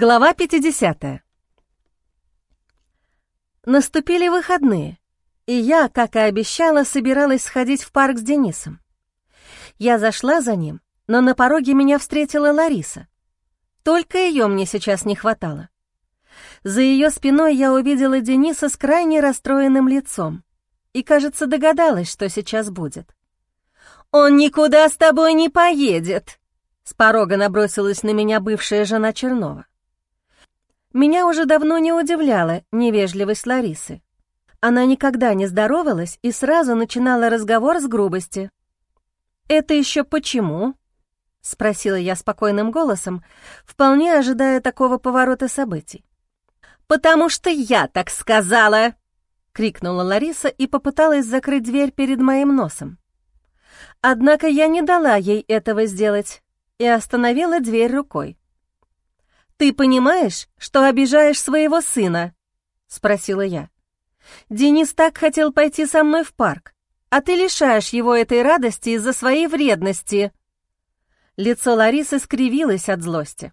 Глава 50. Наступили выходные, и я, как и обещала, собиралась сходить в парк с Денисом. Я зашла за ним, но на пороге меня встретила Лариса. Только ее мне сейчас не хватало. За ее спиной я увидела Дениса с крайне расстроенным лицом и, кажется, догадалась, что сейчас будет. «Он никуда с тобой не поедет!» С порога набросилась на меня бывшая жена Чернова. Меня уже давно не удивляла невежливость Ларисы. Она никогда не здоровалась и сразу начинала разговор с грубости. «Это еще почему?» — спросила я спокойным голосом, вполне ожидая такого поворота событий. «Потому что я так сказала!» — крикнула Лариса и попыталась закрыть дверь перед моим носом. Однако я не дала ей этого сделать и остановила дверь рукой. «Ты понимаешь, что обижаешь своего сына?» — спросила я. «Денис так хотел пойти со мной в парк, а ты лишаешь его этой радости из-за своей вредности». Лицо Ларисы скривилось от злости.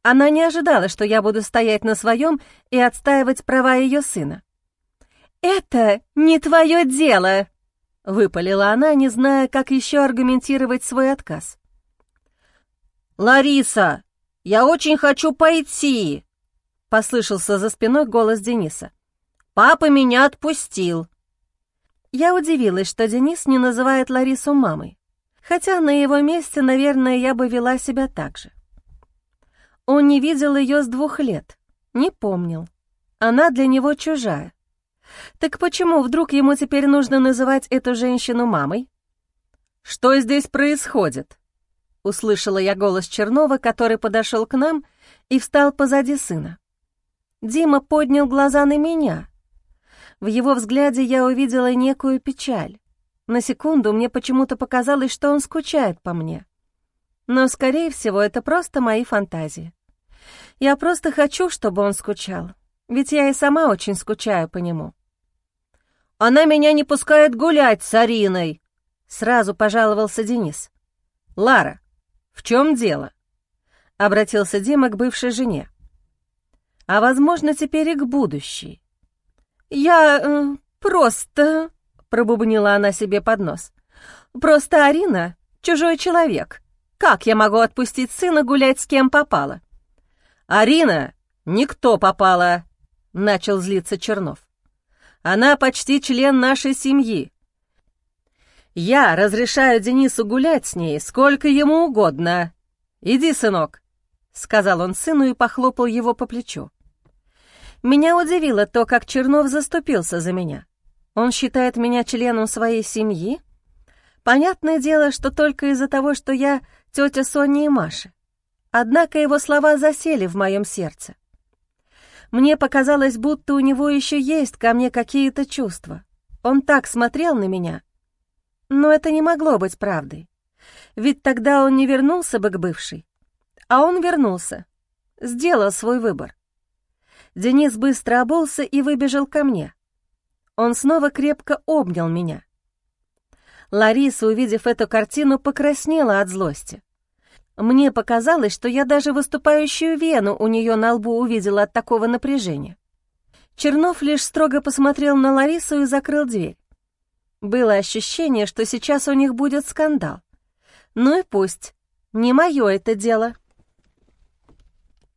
Она не ожидала, что я буду стоять на своем и отстаивать права ее сына. «Это не твое дело!» — выпалила она, не зная, как еще аргументировать свой отказ. «Лариса, «Я очень хочу пойти!» — послышался за спиной голос Дениса. «Папа меня отпустил!» Я удивилась, что Денис не называет Ларису мамой, хотя на его месте, наверное, я бы вела себя так же. Он не видел ее с двух лет, не помнил. Она для него чужая. Так почему вдруг ему теперь нужно называть эту женщину мамой? «Что здесь происходит?» — услышала я голос Чернова, который подошел к нам и встал позади сына. Дима поднял глаза на меня. В его взгляде я увидела некую печаль. На секунду мне почему-то показалось, что он скучает по мне. Но, скорее всего, это просто мои фантазии. Я просто хочу, чтобы он скучал, ведь я и сама очень скучаю по нему. «Она меня не пускает гулять с Ариной!» — сразу пожаловался Денис. «Лара, «В чем дело?» — обратился Дима к бывшей жене. «А, возможно, теперь и к будущей». «Я э, просто...» — пробубнила она себе под нос. «Просто Арина — чужой человек. Как я могу отпустить сына гулять с кем попало?» «Арина, никто попала!» — начал злиться Чернов. «Она почти член нашей семьи. Я разрешаю Денису гулять с ней сколько ему угодно. Иди, сынок», — сказал он сыну и похлопал его по плечу. Меня удивило то, как Чернов заступился за меня. Он считает меня членом своей семьи? Понятное дело, что только из-за того, что я тетя Сони и Маши. Однако его слова засели в моем сердце. Мне показалось, будто у него еще есть ко мне какие-то чувства. Он так смотрел на меня, но это не могло быть правдой. Ведь тогда он не вернулся бы к бывшей. А он вернулся, сделал свой выбор. Денис быстро обулся и выбежал ко мне. Он снова крепко обнял меня. Лариса, увидев эту картину, покраснела от злости. Мне показалось, что я даже выступающую вену у нее на лбу увидела от такого напряжения. Чернов лишь строго посмотрел на Ларису и закрыл дверь. Было ощущение, что сейчас у них будет скандал. Ну и пусть, не мое это дело.